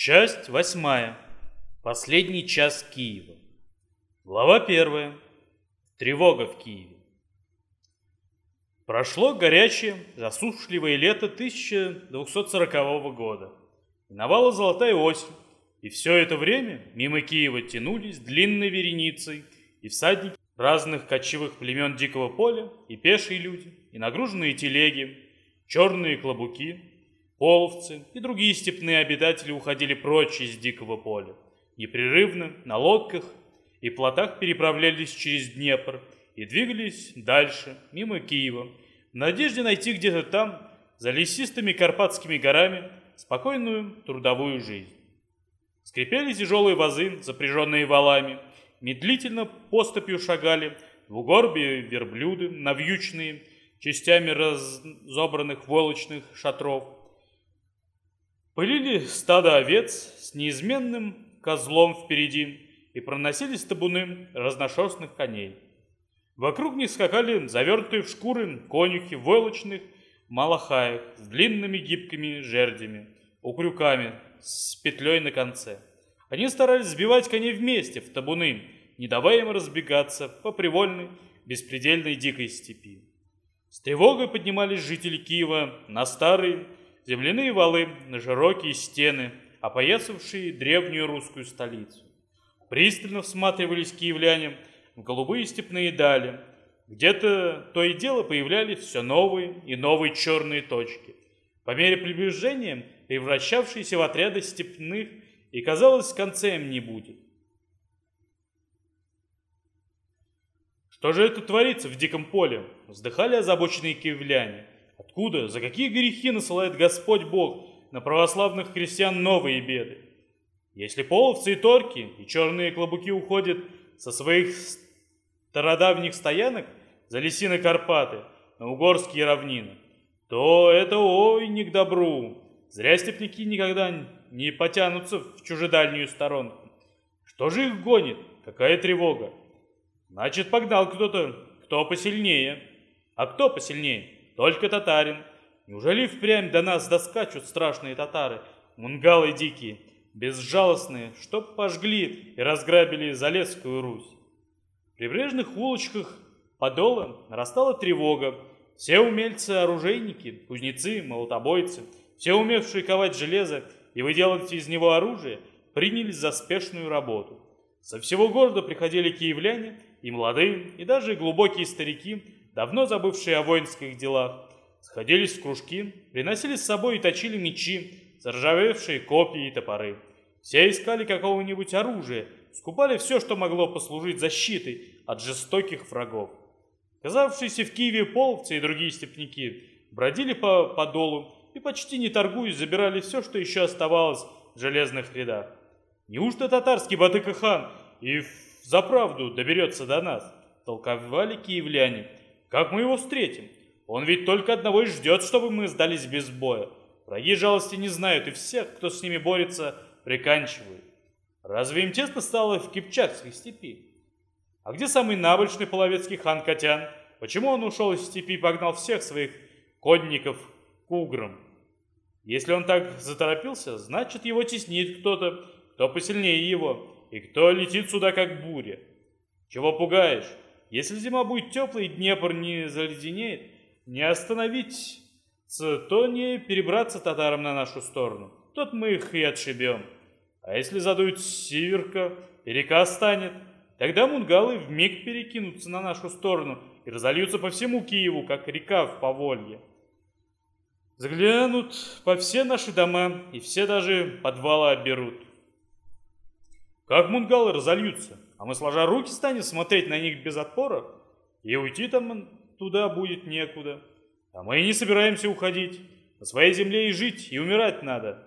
Часть восьмая. Последний час Киева. Глава первая. Тревога в Киеве. Прошло горячее, засушливое лето 1240 года. Миновала золотая осень, и все это время мимо Киева тянулись длинной вереницей и всадники разных кочевых племен Дикого поля, и пешие люди, и нагруженные телеги, черные клобуки, половцы и другие степные обитатели уходили прочь из Дикого поля. Непрерывно на лодках и плотах переправлялись через Днепр и двигались дальше, мимо Киева, в надежде найти где-то там, за лесистыми Карпатскими горами, спокойную трудовую жизнь. Скрипели тяжелые вазы, запряженные валами, медлительно поступью шагали двугорбие верблюды, навьючные, частями разобранных волочных шатров. Пылили стадо овец с неизменным козлом впереди и проносились табуны разношерстных коней. Вокруг них скакали завернутые в шкуры конюхи войлочных малахаях с длинными гибкими жердями, укрюками с петлей на конце. Они старались сбивать коней вместе в табуны, не давая им разбегаться по привольной, беспредельной дикой степи. С тревогой поднимались жители Киева на старые земляные валы, широкие стены, опоясавшие древнюю русскую столицу. Пристально всматривались киевляне в голубые степные дали. Где-то то и дело появлялись все новые и новые черные точки. По мере приближения превращавшиеся в отряды степных, и, казалось, конца им не будет. Что же это творится в диком поле? Вздыхали озабоченные киевляне. Откуда, за какие грехи насылает Господь Бог на православных христиан новые беды? Если половцы и торки и черные клобуки уходят со своих стародавних стоянок за лесины Карпаты на угорские равнины, то это ой не к добру. Зря степняки никогда не потянутся в чужедальнюю сторонку. Что же их гонит? Какая тревога? Значит, погнал кто-то, кто посильнее. А кто посильнее? Только татарин. Неужели впрямь до нас доскачут страшные татары, мунгалы дикие, безжалостные, чтоб пожгли и разграбили Залесскую Русь? В прибрежных улочках Подола нарастала тревога. Все умельцы-оружейники, кузнецы, молотобойцы, все умевшие ковать железо и выделывать из него оружие, принялись за спешную работу. Со всего города приходили киевляне, и молодые, и даже глубокие старики, давно забывшие о воинских делах, сходились в кружки, приносили с собой и точили мечи, заржавевшие копья и топоры. Все искали какого-нибудь оружия, скупали все, что могло послужить защитой от жестоких врагов. Казавшиеся в Киеве половцы и другие степняки бродили по подолу и почти не торгуясь забирали все, что еще оставалось в железных рядах. Неужто татарский Батыка-хан и за правду доберется до нас? Толковали киевляне, как мы его встретим? Он ведь только одного и ждет, чтобы мы сдались без боя. Враги жалости не знают, и всех, кто с ними борется, приканчивают. Разве им тесно стало в Кипчакской степи? А где самый набольшный половецкий хан Котян? Почему он ушел из степи и погнал всех своих конников к уграм? Если он так заторопился, значит его теснит кто-то, кто посильнее его, и кто летит сюда как буря. Чего пугаешь? Если зима будет теплой и Днепр не заледенеет, не остановить, то не перебраться татарам на нашу сторону. Тут мы их и отшибем. А если задует северка, река станет, тогда мунгалы вмиг перекинутся на нашу сторону и разольются по всему Киеву, как река в Поволье. Заглянут по все наши дома, и все даже подвалы оберут. Как мунгалы разольются? А мы, сложа руки, станем смотреть на них без отпора, и уйти там туда будет некуда. А мы и не собираемся уходить. На своей земле и жить, и умирать надо.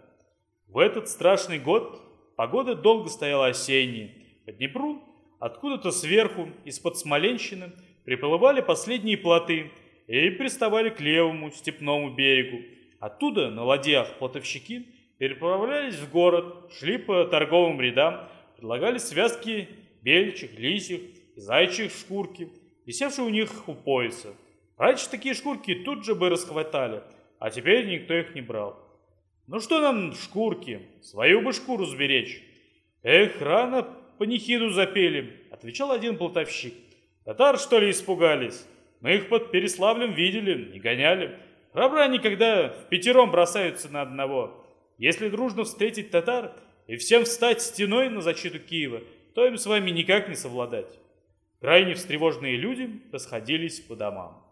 В этот страшный год погода долго стояла осенняя. По Днепру, откуда-то сверху, из-под Смоленщины, приплывали последние плоты и приставали к левому степному берегу. Оттуда на ладьях плотовщики переправлялись в город, шли по торговым рядам, предлагали связки бельчих, лисих и зайчих шкурки, висевшие у них у пояса. Раньше такие шкурки тут же бы расхватали, а теперь никто их не брал. Ну что нам шкурки, свою бы шкуру сберечь. Эх, рано панихиду запели, отвечал один плотовщик. Татар, что ли, испугались? Мы их под Переславлем видели и гоняли. Храбра никогда в пятером бросаются на одного. Если дружно встретить татар и всем встать стеной на защиту Киева, то им с вами никак не совладать. Крайне встревоженные люди расходились по домам.